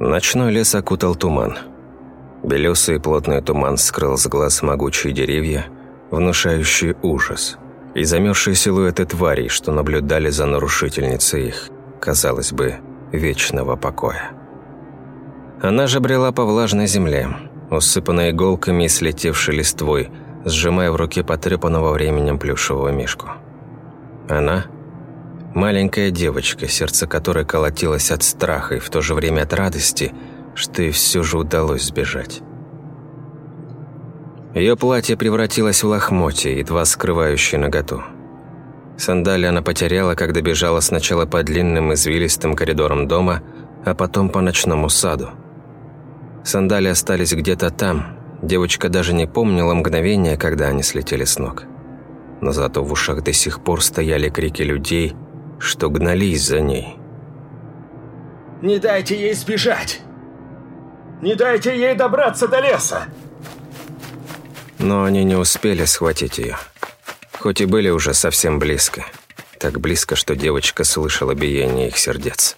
Ночной лес окутал туман. Белесый плотный туман скрыл с глаз могучие деревья, внушающие ужас, и замерзшие силуэты тварей, что наблюдали за нарушительницей их, казалось бы, вечного покоя. Она же брела по влажной земле, усыпанной иголками и слетевшей листвой, сжимая в руке потрепанного временем плюшевого мишку. Она – маленькая девочка, сердце которой колотилось от страха и в то же время от радости, что ей все же удалось сбежать. Ее платье превратилось в лохмотье, едва скрывающее наготу. Сандали она потеряла, когда бежала сначала по длинным извилистым коридорам дома, а потом по ночному саду – Сандали остались где-то там. Девочка даже не помнила мгновения, когда они слетели с ног. Но зато в ушах до сих пор стояли крики людей, что гнались за ней. «Не дайте ей сбежать! Не дайте ей добраться до леса!» Но они не успели схватить ее. Хоть и были уже совсем близко. Так близко, что девочка слышала биение их сердец.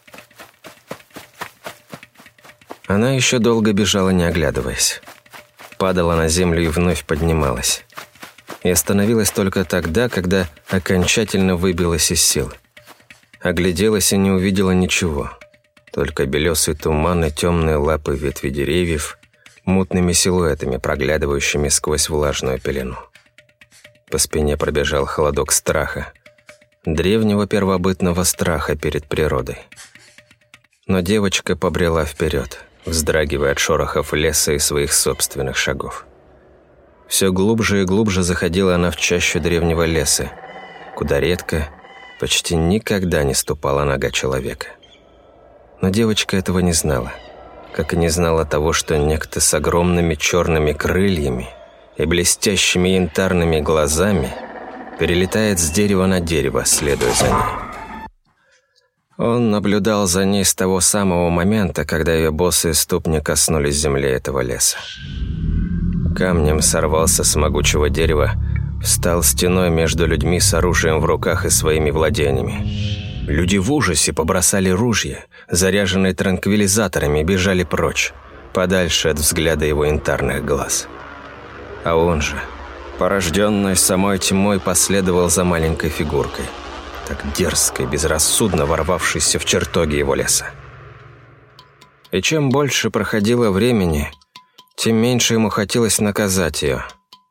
Она еще долго бежала, не оглядываясь. Падала на землю и вновь поднималась. И остановилась только тогда, когда окончательно выбилась из сил. Огляделась и не увидела ничего. Только белесый туман и темные лапы ветви деревьев, мутными силуэтами, проглядывающими сквозь влажную пелену. По спине пробежал холодок страха. Древнего первобытного страха перед природой. Но девочка побрела вперед вздрагивая от шорохов леса и своих собственных шагов. Все глубже и глубже заходила она в чащу древнего леса, куда редко, почти никогда не ступала нога человека. Но девочка этого не знала, как и не знала того, что некто с огромными черными крыльями и блестящими янтарными глазами перелетает с дерева на дерево, следуя за ней. Он наблюдал за ней с того самого момента, когда ее босые ступни коснулись земли этого леса. Камнем сорвался с могучего дерева, встал стеной между людьми с оружием в руках и своими владениями. Люди в ужасе побросали ружья, заряженные транквилизаторами, бежали прочь, подальше от взгляда его янтарных глаз. А он же, порожденный самой тьмой, последовал за маленькой фигуркой – так дерзко и безрассудно ворвавшийся в чертоги его леса. И чем больше проходило времени, тем меньше ему хотелось наказать ее,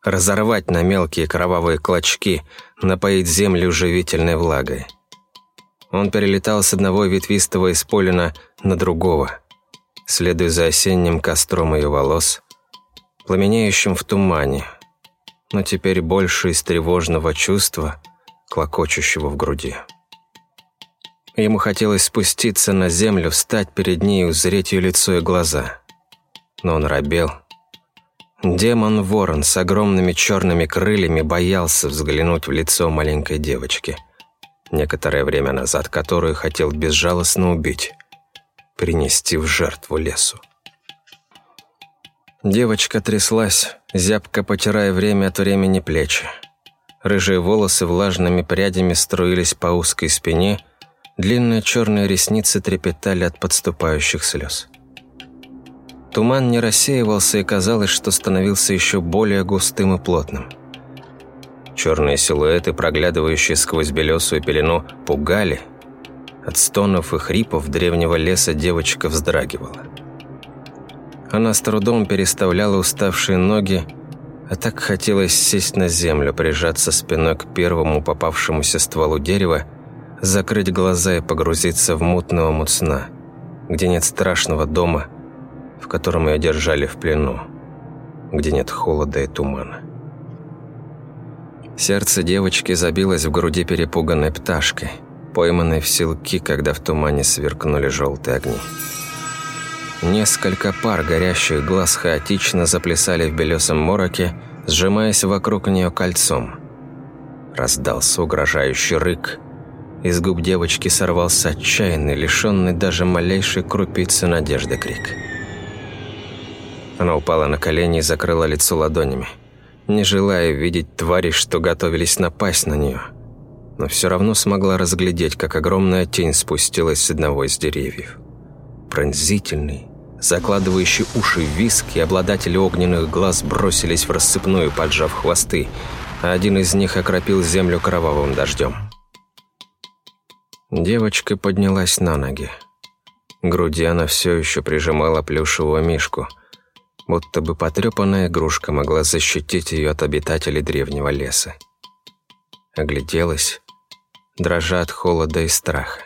разорвать на мелкие кровавые клочки, напоить землю живительной влагой. Он перелетал с одного ветвистого исполина на другого, следуя за осенним костром ее волос, пламенеющим в тумане, но теперь больше из тревожного чувства – клокочущего в груди. Ему хотелось спуститься на землю, встать перед ней узреть ее лицо и глаза. Но он робел. Демон-ворон с огромными черными крыльями боялся взглянуть в лицо маленькой девочки, некоторое время назад которую хотел безжалостно убить, принести в жертву лесу. Девочка тряслась, зябко потирая время от времени плечи. Рыжие волосы влажными прядями струились по узкой спине, длинные черные ресницы трепетали от подступающих слез. Туман не рассеивался, и казалось, что становился еще более густым и плотным. Черные силуэты, проглядывающие сквозь белесую пелену, пугали. От стонов и хрипов древнего леса девочка вздрагивала. Она с трудом переставляла уставшие ноги, а так хотелось сесть на землю, прижаться спиной к первому попавшемуся стволу дерева, закрыть глаза и погрузиться в мутный омут сна, где нет страшного дома, в котором ее держали в плену, где нет холода и тумана. Сердце девочки забилось в груди перепуганной пташкой, пойманной в силки, когда в тумане сверкнули желтые огни. Несколько пар горящих глаз хаотично заплясали в белесом мороке, сжимаясь вокруг нее кольцом. Раздался угрожающий рык. Из губ девочки сорвался отчаянный, лишенный даже малейшей крупицы надежды крик. Она упала на колени и закрыла лицо ладонями, не желая видеть твари, что готовились напасть на нее. Но все равно смогла разглядеть, как огромная тень спустилась с одного из деревьев. Пронзительный, закладывающий уши виск, и обладатели огненных глаз бросились в рассыпную, поджав хвосты, а один из них окропил землю кровавым дождем. Девочка поднялась на ноги. Груди она все еще прижимала плюшевого мишку, будто бы потрепанная игрушка могла защитить ее от обитателей древнего леса. Огляделась, дрожа от холода и страха.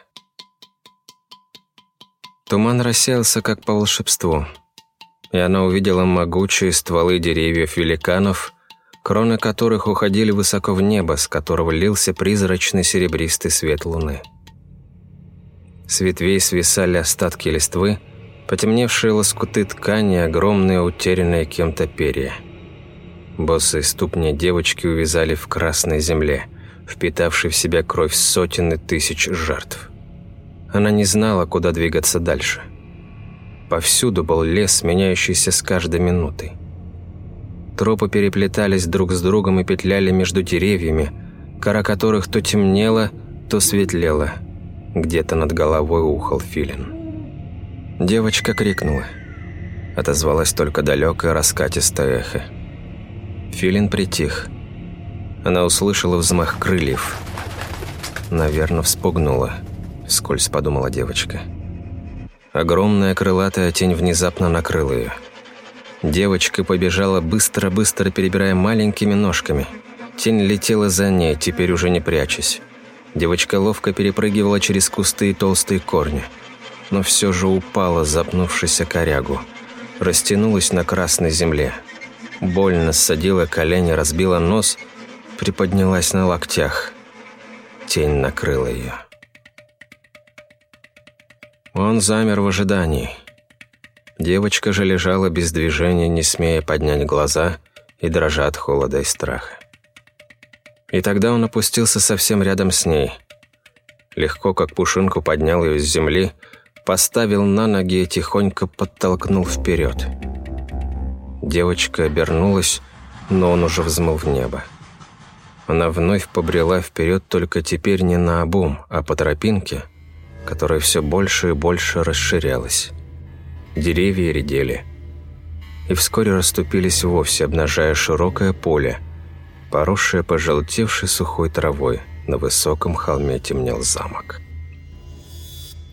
Туман рассеялся, как по волшебству, и она увидела могучие стволы деревьев-великанов, кроны которых уходили высоко в небо, с которого лился призрачный серебристый свет луны. С ветвей свисали остатки листвы, потемневшие лоскуты ткани, огромные утерянные кем-то перья. Босые ступни девочки увязали в красной земле, впитавшей в себя кровь сотен и тысяч жертв. Она не знала, куда двигаться дальше. Повсюду был лес, меняющийся с каждой минутой. Тропы переплетались друг с другом и петляли между деревьями, кора которых то темнела, то светлела – где-то над головой ухал филин. Девочка крикнула. Отозвалась только далекое раскатистое эхо. Филин притих. Она услышала взмах крыльев. Наверное, вспугнула, скользь подумала девочка. Огромная крылатая тень внезапно накрыла ее. Девочка побежала быстро-быстро, перебирая маленькими ножками. Тень летела за ней, теперь уже не прячась. Девочка ловко перепрыгивала через кусты и толстые корни, но все же упала, запнувшись о корягу. Растянулась на красной земле. Больно ссадила колени, разбила нос, приподнялась на локтях. Тень накрыла ее. Он замер в ожидании. Девочка же лежала без движения, не смея поднять глаза и дрожа от холода и страха. И тогда он опустился совсем рядом с ней. Легко, как пушинку, поднял ее с земли, поставил на ноги и тихонько подтолкнул вперед. Девочка обернулась, но он уже взмыл в небо. Она вновь побрела вперед, только теперь не на обум, а по тропинке, которая все больше и больше расширялась. Деревья редели и вскоре расступились вовсе, обнажая широкое поле – поросшая пожелтевшей сухой травой. На высоком холме темнел замок.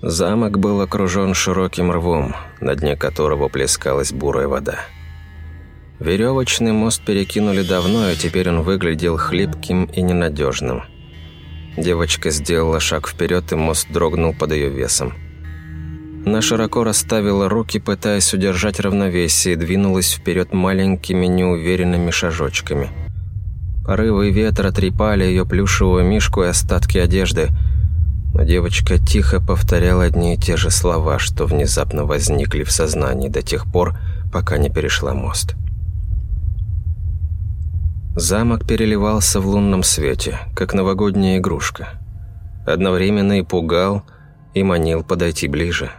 Замок был окружен широким рвом, на дне которого плескалась бурая вода. Веревочный мост перекинули давно, и теперь он выглядел хлипким и ненадежным. Девочка сделала шаг вперед, и мост дрогнул под ее весом. Она широко расставила руки, пытаясь удержать равновесие, и двинулась вперед маленькими неуверенными шажочками – Порывы ветра трепали ее плюшевую мишку и остатки одежды. Но девочка тихо повторяла одни и те же слова, что внезапно возникли в сознании до тех пор, пока не перешла мост. Замок переливался в лунном свете, как новогодняя игрушка. Одновременно и пугал, и манил подойти ближе.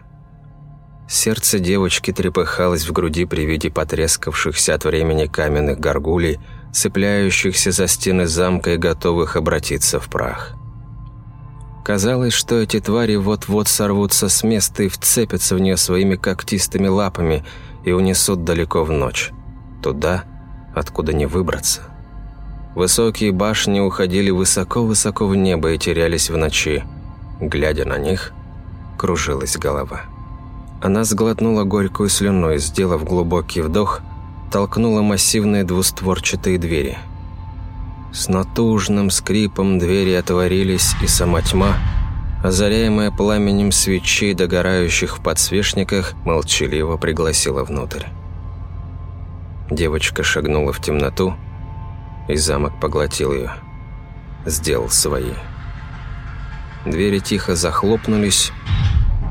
Сердце девочки трепыхалось в груди при виде потрескавшихся от времени каменных горгулей, цепляющихся за стены замка и готовых обратиться в прах. Казалось, что эти твари вот-вот сорвутся с места и вцепятся в нее своими когтистыми лапами и унесут далеко в ночь. Туда, откуда не выбраться. Высокие башни уходили высоко-высоко в небо и терялись в ночи. Глядя на них, кружилась голова. Она сглотнула горькую слюну и, сделав глубокий вдох – толкнула массивные двустворчатые двери. С натужным скрипом двери отворились, и сама тьма, озаряемая пламенем свечей, догорающих в подсвечниках, молчаливо пригласила внутрь. Девочка шагнула в темноту, и замок поглотил ее. Сделал свои. Двери тихо захлопнулись,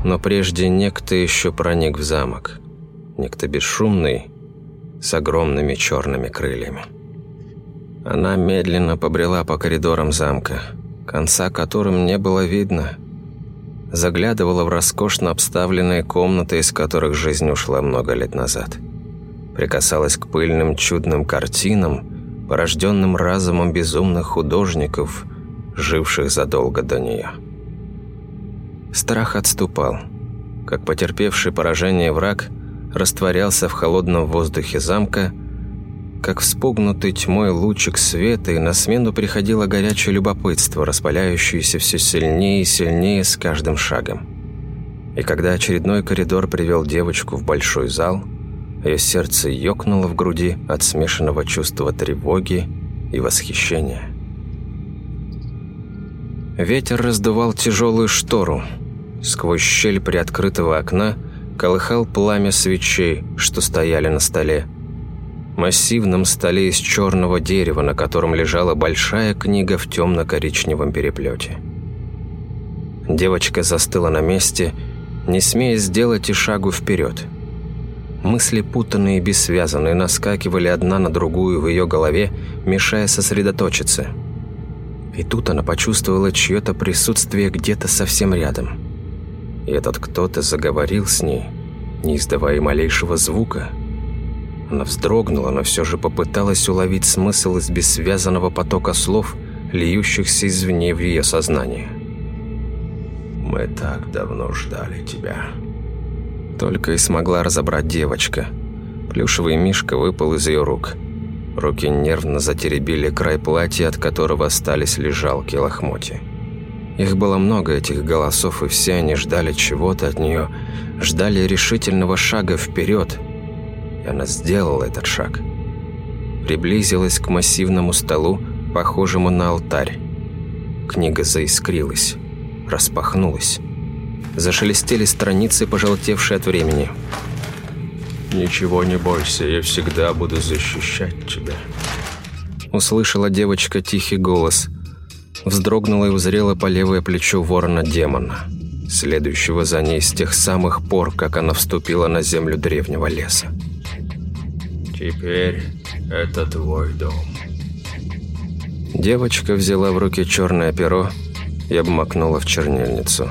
но прежде некто еще проник в замок. Некто бесшумный, с огромными черными крыльями. Она медленно побрела по коридорам замка, конца которым не было видно. Заглядывала в роскошно обставленные комнаты, из которых жизнь ушла много лет назад. Прикасалась к пыльным чудным картинам, порожденным разумом безумных художников, живших задолго до нее. Страх отступал. Как потерпевший поражение враг – растворялся в холодном воздухе замка, как вспугнутый тьмой лучик света, и на смену приходило горячее любопытство, распаляющееся все сильнее и сильнее с каждым шагом. И когда очередной коридор привел девочку в большой зал, ее сердце ёкнуло в груди от смешанного чувства тревоги и восхищения. Ветер раздувал тяжелую штору. Сквозь щель приоткрытого окна колыхал пламя свечей, что стояли на столе, массивном столе из черного дерева, на котором лежала большая книга в темно-коричневом переплете. Девочка застыла на месте, не смея сделать и шагу вперед. Мысли путанные и бессвязанные наскакивали одна на другую в ее голове, мешая сосредоточиться. И тут она почувствовала чье-то присутствие где-то совсем рядом. И этот кто-то заговорил с ней, не издавая малейшего звука – она вздрогнула, но все же попыталась уловить смысл из бессвязанного потока слов, льющихся извне в ее сознание. «Мы так давно ждали тебя». Только и смогла разобрать девочка. Плюшевый мишка выпал из ее рук. Руки нервно затеребили край платья, от которого остались лежалки лохмотья. Их было много, этих голосов, и все они ждали чего-то от нее, ждали решительного шага вперед – и она сделала этот шаг. Приблизилась к массивному столу, похожему на алтарь. Книга заискрилась, распахнулась. Зашелестели страницы, пожелтевшие от времени. «Ничего не бойся, я всегда буду защищать тебя». Услышала девочка тихий голос. Вздрогнула и узрела по левое плечо ворона-демона, следующего за ней с тех самых пор, как она вступила на землю древнего леса. Теперь это твой дом. Девочка взяла в руки черное перо и обмакнула в чернильницу.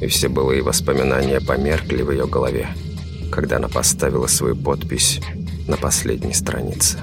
И все былые воспоминания померкли в ее голове, когда она поставила свою подпись на последней странице.